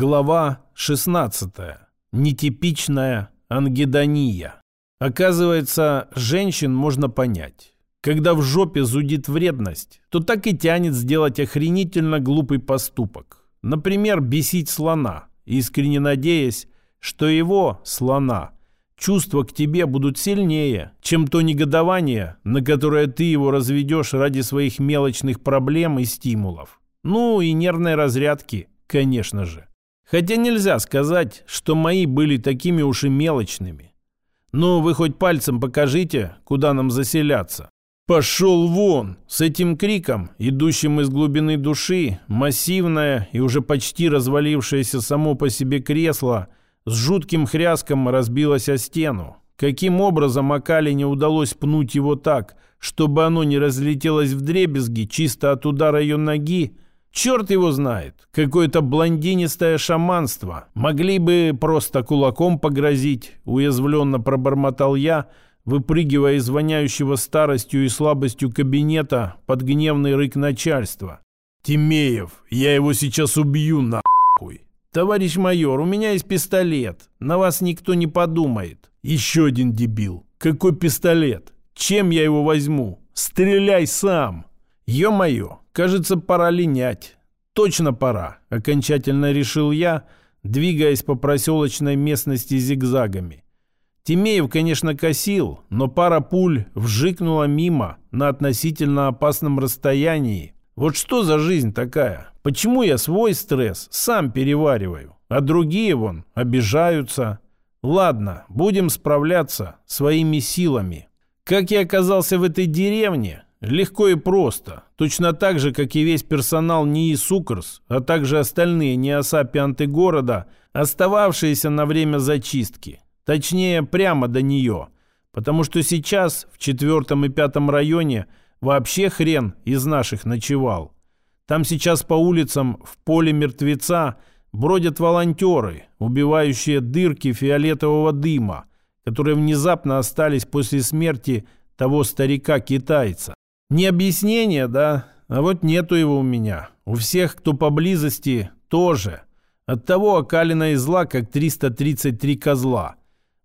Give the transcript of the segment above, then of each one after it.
Глава 16. Нетипичная ангидония. Оказывается, женщин можно понять. Когда в жопе зудит вредность, то так и тянет сделать охренительно глупый поступок. Например, бесить слона, искренне надеясь, что его, слона, чувства к тебе будут сильнее, чем то негодование, на которое ты его разведешь ради своих мелочных проблем и стимулов. Ну и нервной разрядки, конечно же. Хотя нельзя сказать, что мои были такими уж и мелочными. Ну, вы хоть пальцем покажите, куда нам заселяться. «Пошел вон!» С этим криком, идущим из глубины души, массивное и уже почти развалившееся само по себе кресло с жутким хряском разбилось о стену. Каким образом Акали не удалось пнуть его так, чтобы оно не разлетелось в дребезги чисто от удара ее ноги, Черт его знает, какое-то блондинистое шаманство. Могли бы просто кулаком погрозить, уязвленно пробормотал я, выпрыгивая из воняющего старостью и слабостью кабинета под гневный рык начальства. «Тимеев, я его сейчас убью нахуй!» «Товарищ майор, у меня есть пистолет. На вас никто не подумает». «Еще один дебил. Какой пистолет? Чем я его возьму? Стреляй сам!» «Е-мое, кажется, пора линять». «Точно пора», — окончательно решил я, двигаясь по проселочной местности зигзагами. Тимеев, конечно, косил, но пара пуль вжикнула мимо на относительно опасном расстоянии. Вот что за жизнь такая? Почему я свой стресс сам перевариваю, а другие, вон, обижаются? Ладно, будем справляться своими силами. Как я оказался в этой деревне, Легко и просто. Точно так же, как и весь персонал НИИ «Сукрс», а также остальные неосапианты города, остававшиеся на время зачистки. Точнее, прямо до нее. Потому что сейчас в четвертом и пятом районе вообще хрен из наших ночевал. Там сейчас по улицам в поле мертвеца бродят волонтеры, убивающие дырки фиолетового дыма, которые внезапно остались после смерти того старика-китайца. Не объяснение, да? А вот нету его у меня. У всех, кто поблизости, тоже. Оттого окалина и зла, как 333 козла.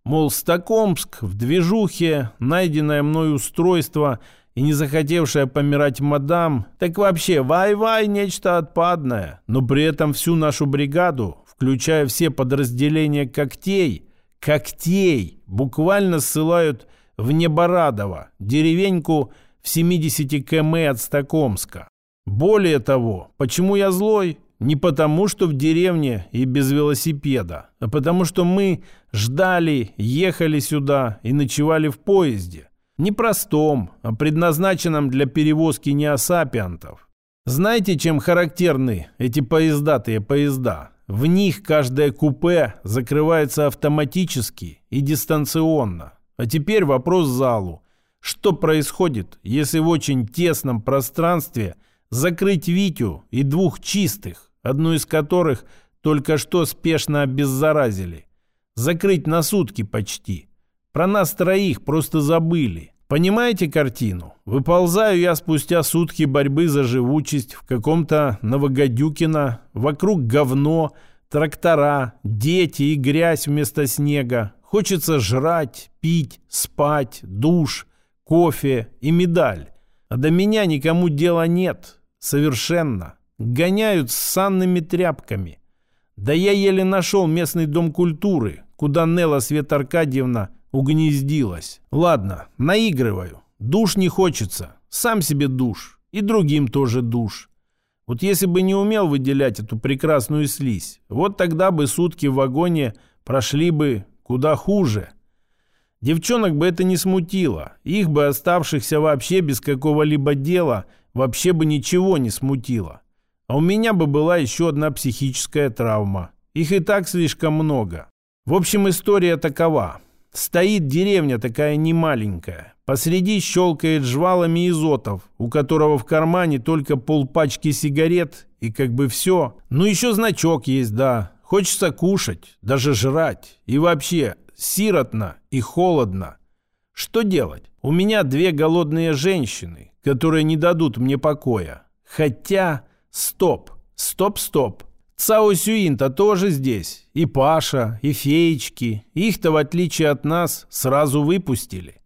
Мол, Стокомск в движухе, найденное мной устройство и не захотевшая помирать мадам, так вообще вай-вай нечто отпадное. Но при этом всю нашу бригаду, включая все подразделения когтей, когтей, буквально ссылают в Неборадово, деревеньку в 70 км от Стокомска. Более того, почему я злой? Не потому, что в деревне и без велосипеда, а потому, что мы ждали, ехали сюда и ночевали в поезде. Не простом, а предназначенном для перевозки неосапиантов. Знаете, чем характерны эти поездатые поезда? В них каждое купе закрывается автоматически и дистанционно. А теперь вопрос залу. Что происходит, если в очень тесном пространстве закрыть Витю и двух чистых, одну из которых только что спешно обеззаразили? Закрыть на сутки почти. Про нас троих просто забыли. Понимаете картину? Выползаю я спустя сутки борьбы за живучесть в каком-то Новогодюкино, вокруг говно, трактора, дети и грязь вместо снега. Хочется жрать, пить, спать, душ – кофе и медаль. А до меня никому дела нет. Совершенно. Гоняют с санными тряпками. Да я еле нашел местный дом культуры, куда Нелла Свет Аркадьевна угнездилась. Ладно, наигрываю. Душ не хочется. Сам себе душ. И другим тоже душ. Вот если бы не умел выделять эту прекрасную слизь, вот тогда бы сутки в вагоне прошли бы куда хуже. Девчонок бы это не смутило. Их бы оставшихся вообще без какого-либо дела вообще бы ничего не смутило. А у меня бы была еще одна психическая травма. Их и так слишком много. В общем, история такова. Стоит деревня такая немаленькая. Посреди щелкает жвалами изотов, у которого в кармане только полпачки сигарет и как бы все. Ну еще значок есть, да. Хочется кушать, даже жрать. И вообще, сиротно и холодно. Что делать? У меня две голодные женщины, которые не дадут мне покоя. Хотя... Стоп, стоп, стоп. Цао Сюин-то тоже здесь. И Паша, и Феечки. Их-то, в отличие от нас, сразу выпустили.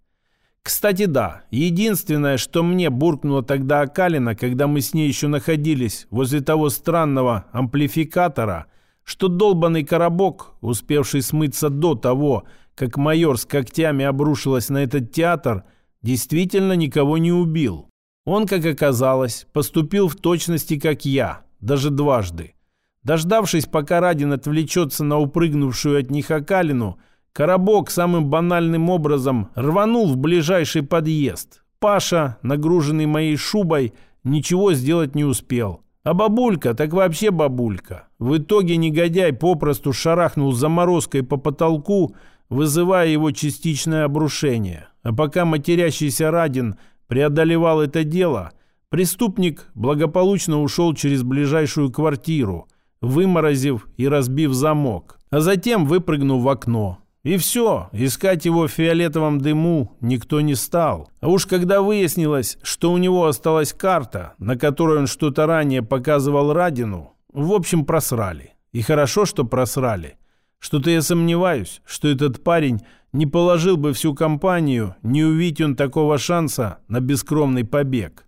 Кстати, да, единственное, что мне буркнуло тогда Акалина, когда мы с ней еще находились возле того странного амплификатора, что долбанный коробок, успевший смыться до того, как майор с когтями обрушилась на этот театр, действительно никого не убил. Он, как оказалось, поступил в точности, как я, даже дважды. Дождавшись, пока Радин отвлечется на упрыгнувшую от них Акалину, Коробок самым банальным образом рванул в ближайший подъезд. Паша, нагруженный моей шубой, ничего сделать не успел. А бабулька, так вообще бабулька. В итоге негодяй попросту шарахнул заморозкой по потолку, вызывая его частичное обрушение. А пока матерящийся Радин преодолевал это дело, преступник благополучно ушел через ближайшую квартиру, выморозив и разбив замок, а затем выпрыгнув в окно. И все, искать его в фиолетовом дыму никто не стал. А уж когда выяснилось, что у него осталась карта, на которой он что-то ранее показывал Радину, в общем, просрали. И хорошо, что просрали. Что-то я сомневаюсь, что этот парень не положил бы всю компанию, не увидеть он такого шанса на бескромный побег.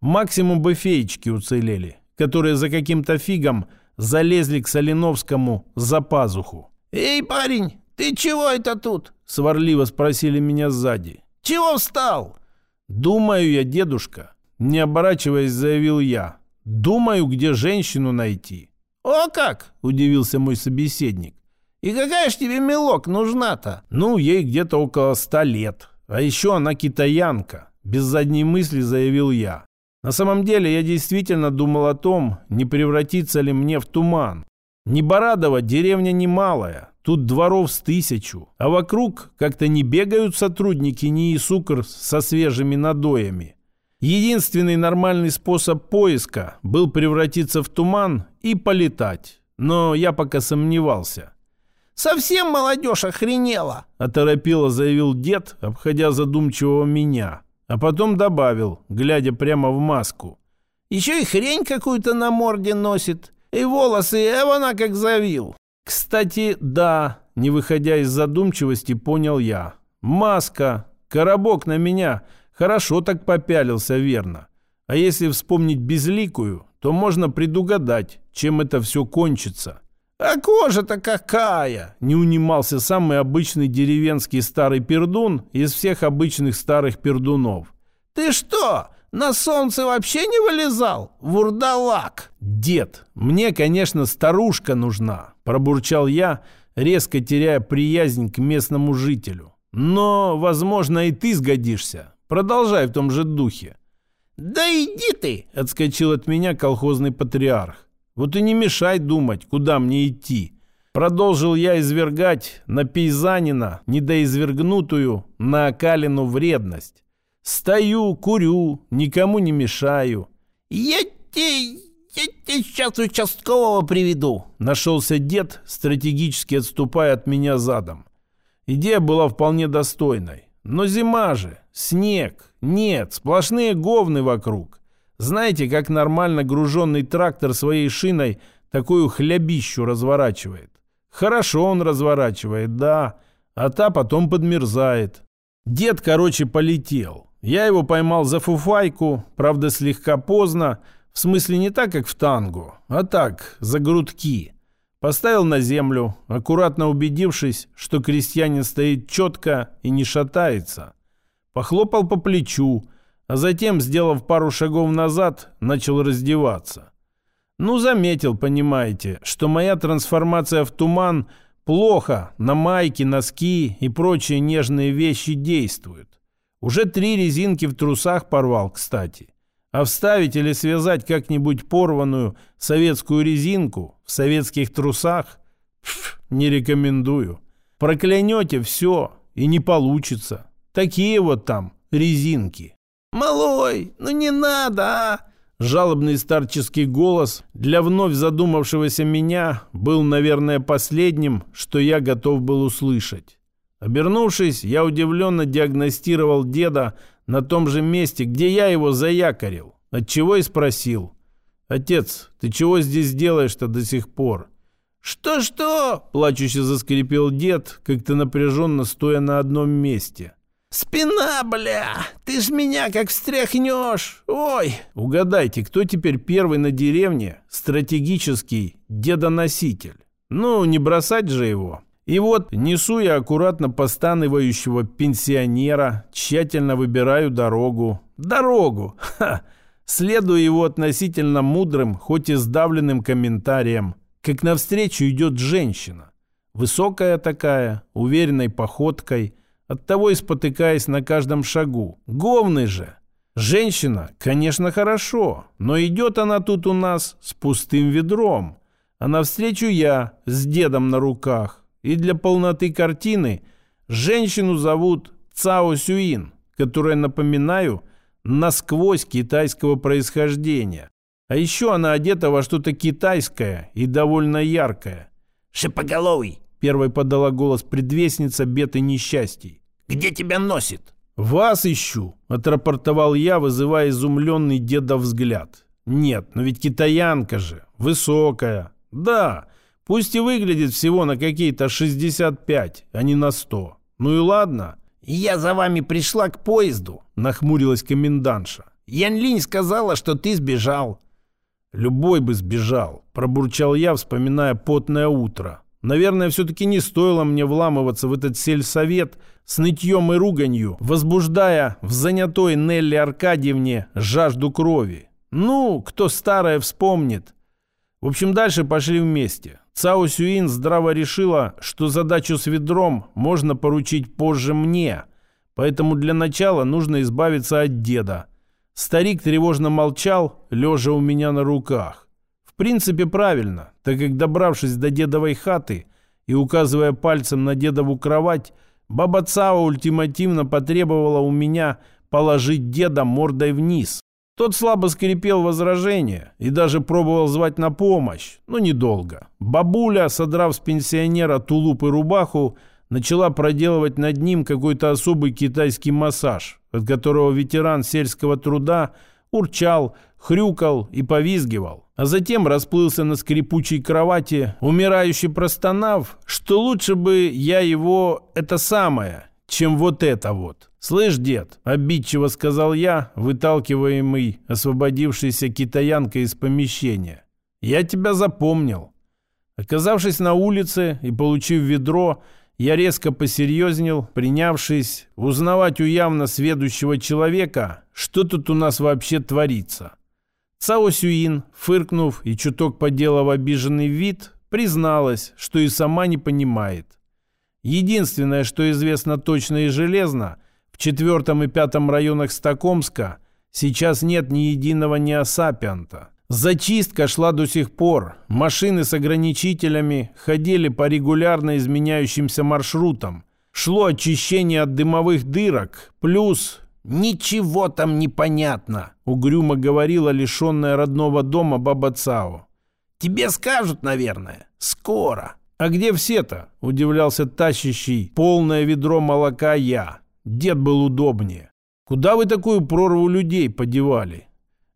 Максимум бы феечки уцелели, которые за каким-то фигом залезли к Соленовскому за пазуху. «Эй, парень, «Ты чего это тут?» — сварливо спросили меня сзади. «Чего встал?» «Думаю я, дедушка», — не оборачиваясь, заявил я. «Думаю, где женщину найти». «О как!» — удивился мой собеседник. «И какая ж тебе мелок нужна-то?» «Ну, ей где-то около ста лет. А еще она китаянка», — без задней мысли заявил я. На самом деле я действительно думал о том, не превратиться ли мне в туман. Неборадово деревня немалая, Тут дворов с тысячу, а вокруг как-то не бегают сотрудники НИИ Сукр со свежими надоями. Единственный нормальный способ поиска был превратиться в туман и полетать. Но я пока сомневался. «Совсем молодежь охренела!» – оторопело заявил дед, обходя задумчивого меня. А потом добавил, глядя прямо в маску. «Еще и хрень какую-то на морде носит. И волосы, эвана как завил. Кстати, да, не выходя из задумчивости, понял я. Маска, коробок на меня, хорошо так попялился, верно. А если вспомнить безликую, то можно предугадать, чем это все кончится. «А кожа-то какая!» Не унимался самый обычный деревенский старый пердун из всех обычных старых пердунов. «Ты что, на солнце вообще не вылезал? Вурдалак!» «Дед, мне, конечно, старушка нужна», – пробурчал я, резко теряя приязнь к местному жителю. «Но, возможно, и ты сгодишься. Продолжай в том же духе». «Да иди ты!» – отскочил от меня колхозный патриарх. «Вот и не мешай думать, куда мне идти». Продолжил я извергать на пейзанина, недоизвергнутую, на окалину вредность. Стою, курю, никому не мешаю. Я тебе, я тебе сейчас участкового приведу. Нашелся дед, стратегически отступая от меня задом. Идея была вполне достойной. Но зима же, снег, нет, сплошные говны вокруг. Знаете, как нормально груженный трактор своей шиной такую хлябищу разворачивает? Хорошо он разворачивает, да, а та потом подмерзает. Дед, короче, полетел. Я его поймал за фуфайку, правда, слегка поздно, в смысле не так, как в тангу, а так, за грудки. Поставил на землю, аккуратно убедившись, что крестьянин стоит четко и не шатается. Похлопал по плечу, а затем, сделав пару шагов назад, начал раздеваться. Ну, заметил, понимаете, что моя трансформация в туман плохо на майки, носки и прочие нежные вещи действует. Уже три резинки в трусах порвал, кстати. А вставить или связать как-нибудь порванную советскую резинку в советских трусах пф, не рекомендую. Проклянете все, и не получится. Такие вот там резинки. «Малой, ну не надо, а!» Жалобный старческий голос для вновь задумавшегося меня был, наверное, последним, что я готов был услышать. Обернувшись, я удивленно диагностировал деда на том же месте, где я его заякорил, отчего и спросил. «Отец, ты чего здесь делаешь-то до сих пор?» «Что-что?» – плачуще заскрипел дед, как-то напряженно стоя на одном месте. «Спина, бля! Ты ж меня как встряхнешь! Ой!» Угадайте, кто теперь первый на деревне стратегический дедоноситель? Ну, не бросать же его. И вот несу я аккуратно постанывающего пенсионера, тщательно выбираю дорогу. Дорогу! Ха! Следую его относительно мудрым, хоть и сдавленным комментариям, как навстречу идет женщина. Высокая такая, уверенной походкой, оттого и спотыкаясь на каждом шагу. Говный же! Женщина, конечно, хорошо, но идет она тут у нас с пустым ведром. А навстречу я с дедом на руках. И для полноты картины женщину зовут Цао Сюин, которая, напоминаю, насквозь китайского происхождения. А еще она одета во что-то китайское и довольно яркое. «Шипоголовый!» — первой подала голос предвестница бед и несчастий. «Где тебя носит?» «Вас ищу», — отрапортовал я, вызывая изумленный деда взгляд. «Нет, но ведь китаянка же, высокая. Да, Пусть и выглядит всего на какие-то 65, а не на 100. Ну и ладно. «Я за вами пришла к поезду», — нахмурилась комендантша. «Ян Линь сказала, что ты сбежал». «Любой бы сбежал», — пробурчал я, вспоминая потное утро. «Наверное, все-таки не стоило мне вламываться в этот сельсовет с нытьем и руганью, возбуждая в занятой Нелли Аркадьевне жажду крови. Ну, кто старое вспомнит». В общем, дальше пошли вместе. Цао Сюин здраво решила, что задачу с ведром можно поручить позже мне, поэтому для начала нужно избавиться от деда. Старик тревожно молчал, лежа у меня на руках. В принципе, правильно, так как, добравшись до дедовой хаты и указывая пальцем на дедову кровать, баба Цао ультимативно потребовала у меня положить деда мордой вниз. Тот слабо скрипел возражение и даже пробовал звать на помощь, но недолго. Бабуля, содрав с пенсионера тулуп и рубаху, начала проделывать над ним какой-то особый китайский массаж, от которого ветеран сельского труда урчал, хрюкал и повизгивал, а затем расплылся на скрипучей кровати, умирающий простонав, что лучше бы я его это самое, чем вот это вот. «Слышь, дед», — обидчиво сказал я, выталкиваемый освободившейся китаянкой из помещения, — «я тебя запомнил». Оказавшись на улице и получив ведро, я резко посерьезнел, принявшись узнавать у явно сведущего человека, что тут у нас вообще творится. Цао Сюин, фыркнув и чуток поделав обиженный вид, призналась, что и сама не понимает. Единственное, что известно точно и железно — четвертом и пятом районах Стокомска сейчас нет ни единого неосапианта. Зачистка шла до сих пор. Машины с ограничителями ходили по регулярно изменяющимся маршрутам. Шло очищение от дымовых дырок. Плюс «Ничего там не понятно», — угрюмо говорила лишенная родного дома баба Цао. «Тебе скажут, наверное. Скоро». «А где все-то?» — удивлялся тащащий полное ведро молока я. Дед был удобнее. Куда вы такую прорву людей подевали?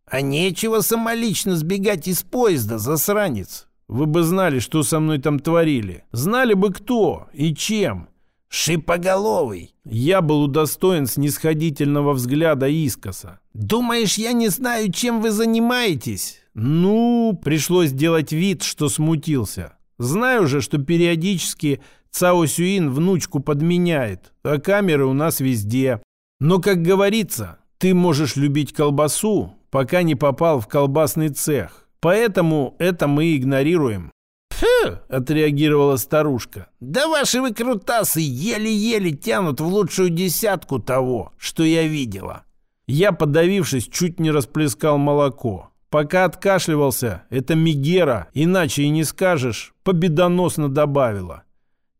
А нечего самолично сбегать из поезда, засранец. Вы бы знали, что со мной там творили. Знали бы кто и чем. Шипоголовый. Я был удостоен снисходительного взгляда искоса. Думаешь, я не знаю, чем вы занимаетесь? Ну, пришлось делать вид, что смутился. Знаю же, что периодически Цао Сюин внучку подменяет, а камеры у нас везде. Но, как говорится, ты можешь любить колбасу, пока не попал в колбасный цех. Поэтому это мы игнорируем. «Фу!» — отреагировала старушка. «Да ваши выкрутасы еле-еле тянут в лучшую десятку того, что я видела». Я, подавившись, чуть не расплескал молоко. Пока откашливался, это Мигера, иначе и не скажешь, победоносно добавила.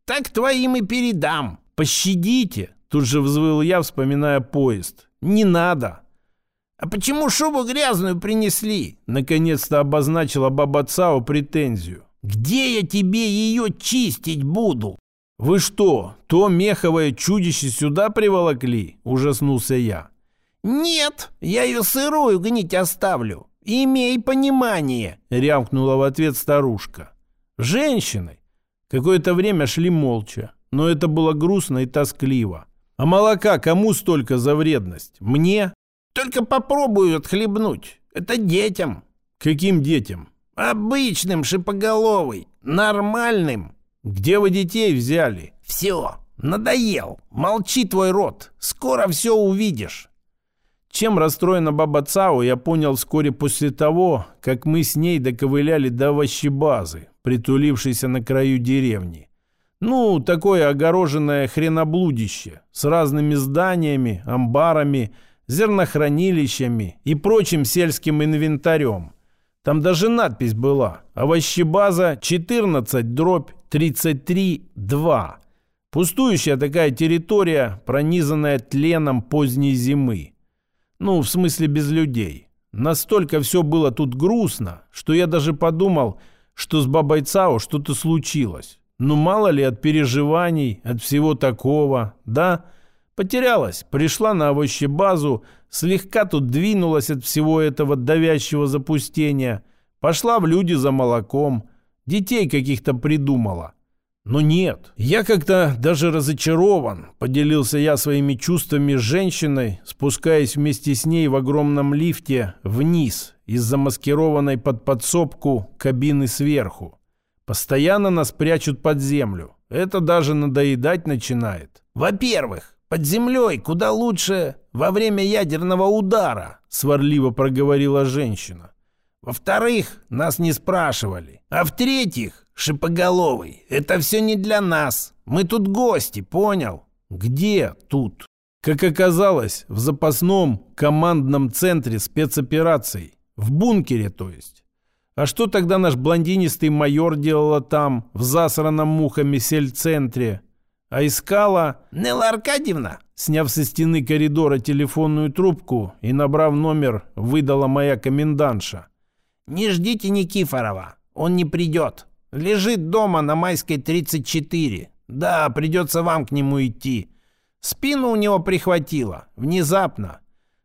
Так твоим и передам. Пощадите, тут же взвыл я, вспоминая поезд. Не надо. А почему шубу грязную принесли? Наконец-то обозначила баба Цао претензию. Где я тебе ее чистить буду? Вы что, то меховое чудище сюда приволокли? Ужаснулся я. Нет, я ее сырую гнить оставлю. «Имей понимание!» — рявкнула в ответ старушка. Женщины какое-то время шли молча, но это было грустно и тоскливо. А молока кому столько за вредность? Мне? Только попробую отхлебнуть. Это детям. Каким детям? Обычным, шипоголовый. Нормальным. Где вы детей взяли? Все. Надоел. Молчи твой рот. Скоро все увидишь. Чем расстроена баба Цао, я понял вскоре после того, как мы с ней доковыляли до овощебазы, притулившейся на краю деревни. Ну, такое огороженное хреноблудище с разными зданиями, амбарами, зернохранилищами и прочим сельским инвентарем. Там даже надпись была «Овощебаза 14 дробь 33 2». Пустующая такая территория, пронизанная тленом поздней зимы. Ну, в смысле без людей. Настолько все было тут грустно, что я даже подумал, что с бабой Цао что-то случилось. Ну, мало ли от переживаний, от всего такого, да? Потерялась, пришла на овощебазу, слегка тут двинулась от всего этого давящего запустения, пошла в люди за молоком, детей каких-то придумала. Но нет, я как-то даже разочарован, поделился я своими чувствами с женщиной, спускаясь вместе с ней в огромном лифте вниз из замаскированной под подсобку кабины сверху. Постоянно нас прячут под землю. Это даже надоедать начинает. Во-первых, под землей куда лучше во время ядерного удара, сварливо проговорила женщина. Во-вторых, нас не спрашивали. А в-третьих, «Шипоголовый, это все не для нас. Мы тут гости, понял?» «Где тут?» Как оказалось, в запасном командном центре спецопераций. В бункере, то есть. А что тогда наш блондинистый майор делала там, в засранном мухами сельцентре? А искала... Нелла Аркадьевна? Сняв со стены коридора телефонную трубку и набрав номер, выдала моя комендантша. «Не ждите Никифорова, он не придет». Лежит дома на Майской 34. Да, придется вам к нему идти. Спину у него прихватило. Внезапно.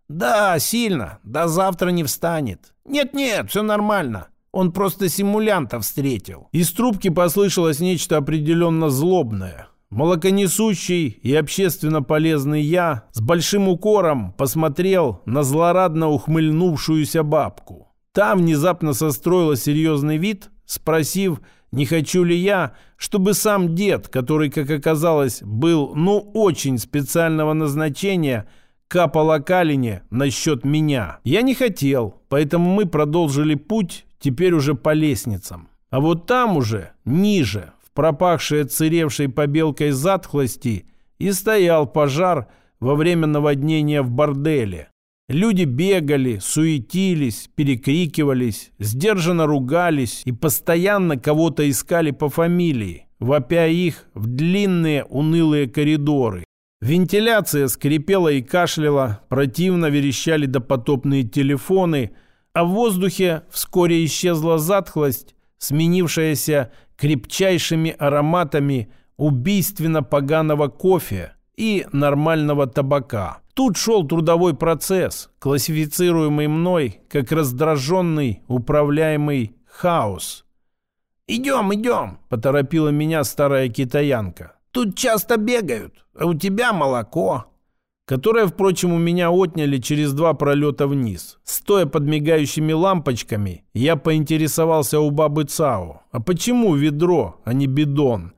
Да, сильно. До завтра не встанет. Нет-нет, все нормально. Он просто симулянта встретил. Из трубки послышалось нечто определенно злобное. Молоконесущий и общественно полезный я с большим укором посмотрел на злорадно ухмыльнувшуюся бабку. Та внезапно состроила серьезный вид, спросив, не хочу ли я, чтобы сам дед, который, как оказалось, был, ну, очень специального назначения, капал о Калине насчет меня? Я не хотел, поэтому мы продолжили путь, теперь уже по лестницам. А вот там уже, ниже, в пропахшей отсыревшей побелкой затхлости, и стоял пожар во время наводнения в борделе. Люди бегали, суетились, перекрикивались, сдержанно ругались и постоянно кого-то искали по фамилии, вопя их в длинные унылые коридоры. Вентиляция скрипела и кашляла, противно верещали допотопные телефоны, а в воздухе вскоре исчезла затхлость, сменившаяся крепчайшими ароматами убийственно поганого кофе и нормального табака. Тут шел трудовой процесс, классифицируемый мной как раздраженный, управляемый хаос. «Идем, идем!» – поторопила меня старая китаянка. «Тут часто бегают, а у тебя молоко!» Которое, впрочем, у меня отняли через два пролета вниз. Стоя под мигающими лампочками, я поинтересовался у бабы Цао. А почему ведро, а не бидон?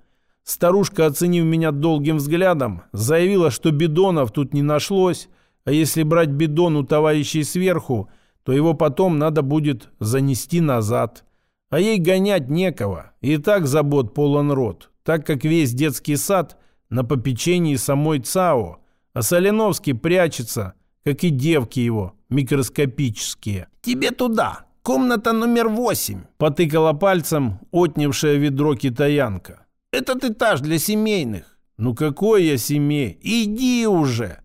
Старушка, оценив меня долгим взглядом, заявила, что бидонов тут не нашлось, а если брать бидон у товарищей сверху, то его потом надо будет занести назад. А ей гонять некого, и так забот полон рот, так как весь детский сад на попечении самой ЦАО, а Соленовский прячется, как и девки его, микроскопические. «Тебе туда, комната номер восемь», — потыкала пальцем отнявшая ведро китаянка. Этот этаж для семейных. Ну какой я семей? Иди уже.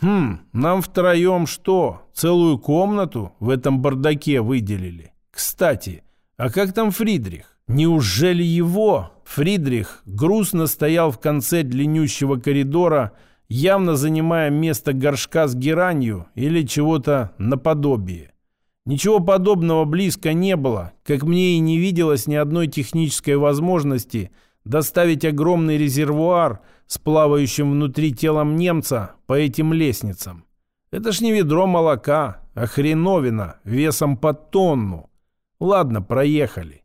Хм, нам втроем что? Целую комнату в этом бардаке выделили. Кстати, а как там Фридрих? Неужели его? Фридрих грустно стоял в конце длиннющего коридора, явно занимая место горшка с геранью или чего-то наподобие. Ничего подобного близко не было, как мне и не виделось ни одной технической возможности доставить огромный резервуар с плавающим внутри телом немца по этим лестницам. Это ж не ведро молока, а хреновина весом под тонну. Ладно, проехали.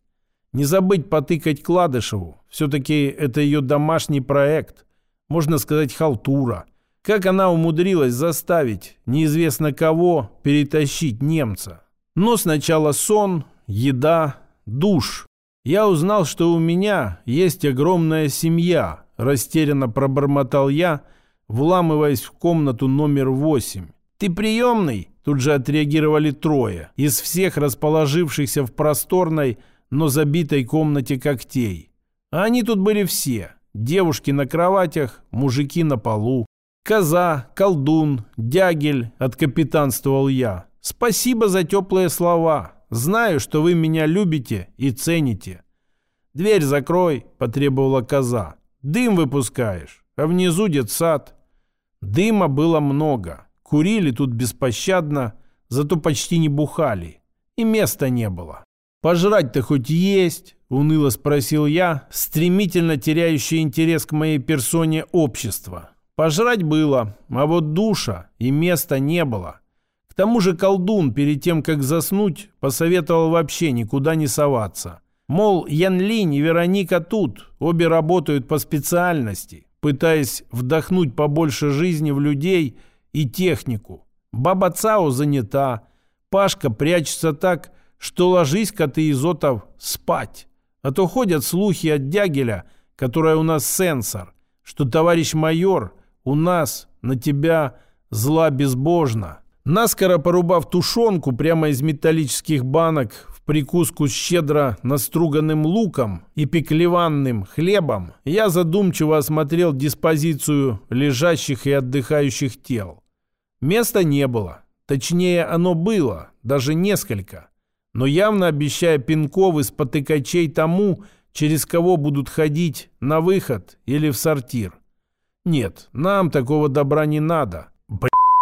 Не забыть потыкать Кладышеву. Все-таки это ее домашний проект. Можно сказать, халтура. Как она умудрилась заставить неизвестно кого перетащить немца? Но сначала сон, еда, душ. Я узнал, что у меня есть огромная семья, растерянно пробормотал я, вламываясь в комнату номер восемь. «Ты приемный?» Тут же отреагировали трое из всех расположившихся в просторной, но забитой комнате когтей. А они тут были все. Девушки на кроватях, мужики на полу. Коза, колдун, дягель, откапитанствовал я. Спасибо за теплые слова. Знаю, что вы меня любите и цените. Дверь закрой, потребовала коза. Дым выпускаешь, а внизу детсад. Дыма было много. Курили тут беспощадно, зато почти не бухали. И места не было. «Пожрать-то хоть есть?» – уныло спросил я, стремительно теряющий интерес к моей персоне общества. Пожрать было, а вот душа и места не было. К тому же колдун перед тем, как заснуть, посоветовал вообще никуда не соваться. Мол, Ян Линь и Вероника тут, обе работают по специальности, пытаясь вдохнуть побольше жизни в людей и технику. Баба Цао занята, Пашка прячется так, что ложись, коты Изотов, спать. А то ходят слухи от Дягеля, которая у нас сенсор, что товарищ майор у нас на тебя зла безбожно. Наскоро порубав тушенку прямо из металлических банок в прикуску с щедро наструганным луком и пеклеванным хлебом, я задумчиво осмотрел диспозицию лежащих и отдыхающих тел. Места не было. Точнее, оно было, даже несколько. Но явно обещая пинков из потыкачей тому, через кого будут ходить на выход или в сортир. Нет, нам такого добра не надо.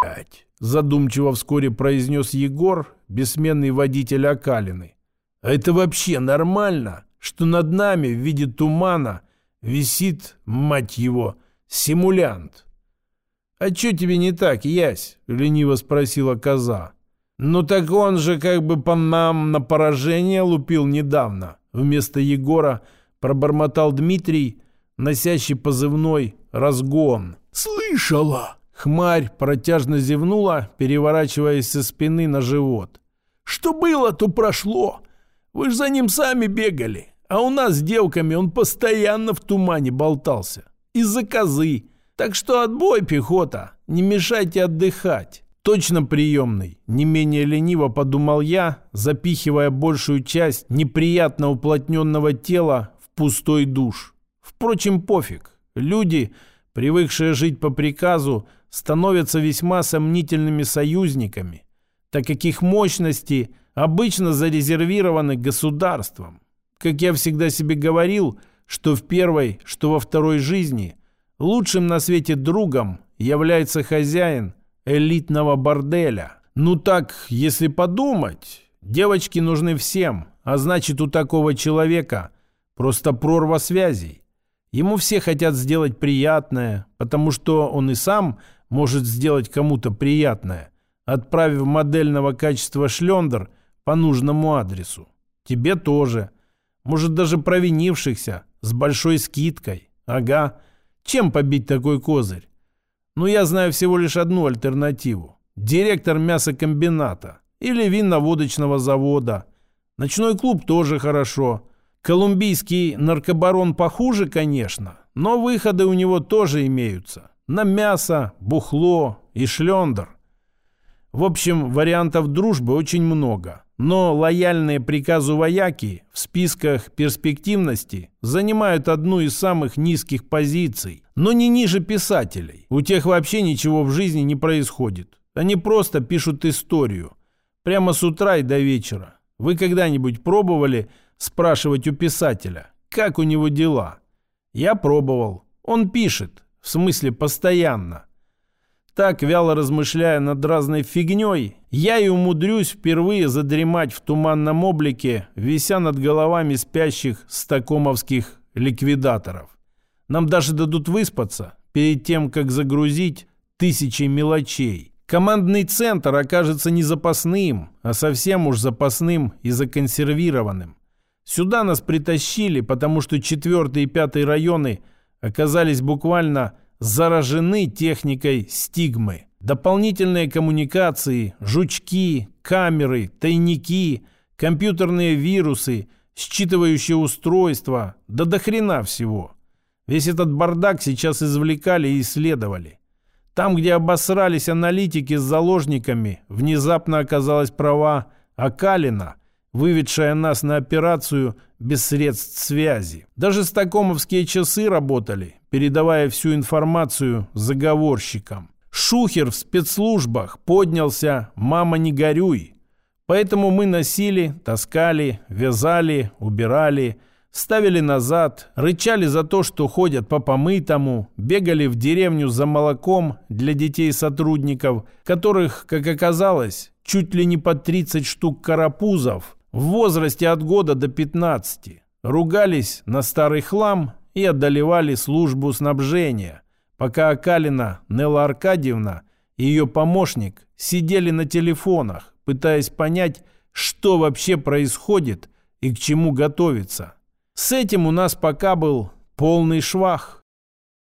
Блять задумчиво вскоре произнес Егор, бессменный водитель Акалины. А это вообще нормально, что над нами в виде тумана висит, мать его, симулянт? «А что тебе не так, Ясь?» — лениво спросила коза. «Ну так он же как бы по нам на поражение лупил недавно». Вместо Егора пробормотал Дмитрий, носящий позывной «Разгон». «Слышала!» Хмарь протяжно зевнула, переворачиваясь со спины на живот. «Что было, то прошло. Вы ж за ним сами бегали. А у нас с девками он постоянно в тумане болтался. Из-за козы. Так что отбой, пехота. Не мешайте отдыхать». Точно приемный, не менее лениво подумал я, запихивая большую часть неприятно уплотненного тела в пустой душ. Впрочем, пофиг. Люди, привыкшие жить по приказу, становятся весьма сомнительными союзниками, так как их мощности обычно зарезервированы государством. Как я всегда себе говорил, что в первой, что во второй жизни лучшим на свете другом является хозяин элитного борделя. Ну так, если подумать, девочки нужны всем, а значит у такого человека просто прорва связей. Ему все хотят сделать приятное, потому что он и сам может сделать кому-то приятное, отправив модельного качества шлендер по нужному адресу. Тебе тоже. Может, даже провинившихся, с большой скидкой. Ага. Чем побить такой козырь? Ну, я знаю всего лишь одну альтернативу. Директор мясокомбината или винно-водочного завода. Ночной клуб тоже хорошо. Колумбийский наркобарон похуже, конечно, но выходы у него тоже имеются на мясо, бухло и шлендер. В общем, вариантов дружбы очень много, но лояльные приказу вояки в списках перспективности занимают одну из самых низких позиций, но не ниже писателей. У тех вообще ничего в жизни не происходит. Они просто пишут историю. Прямо с утра и до вечера. Вы когда-нибудь пробовали спрашивать у писателя, как у него дела? Я пробовал. Он пишет, в смысле постоянно. Так, вяло размышляя над разной фигней, я и умудрюсь впервые задремать в туманном облике, вися над головами спящих стакомовских ликвидаторов. Нам даже дадут выспаться перед тем, как загрузить тысячи мелочей. Командный центр окажется не запасным, а совсем уж запасным и законсервированным. Сюда нас притащили, потому что четвертый и пятый районы оказались буквально заражены техникой стигмы. Дополнительные коммуникации, жучки, камеры, тайники, компьютерные вирусы, считывающие устройства, да до хрена всего. Весь этот бардак сейчас извлекали и исследовали. Там, где обосрались аналитики с заложниками, внезапно оказалась права Акалина, выведшая нас на операцию без средств связи. Даже стакомовские часы работали, передавая всю информацию заговорщикам. Шухер в спецслужбах поднялся «мама, не горюй». Поэтому мы носили, таскали, вязали, убирали – ставили назад, рычали за то, что ходят по помытому, бегали в деревню за молоком для детей сотрудников, которых, как оказалось, чуть ли не по 30 штук карапузов в возрасте от года до 15. Ругались на старый хлам и одолевали службу снабжения, пока Акалина Нелла Аркадьевна и ее помощник сидели на телефонах, пытаясь понять, что вообще происходит и к чему готовиться. С этим у нас пока был полный швах.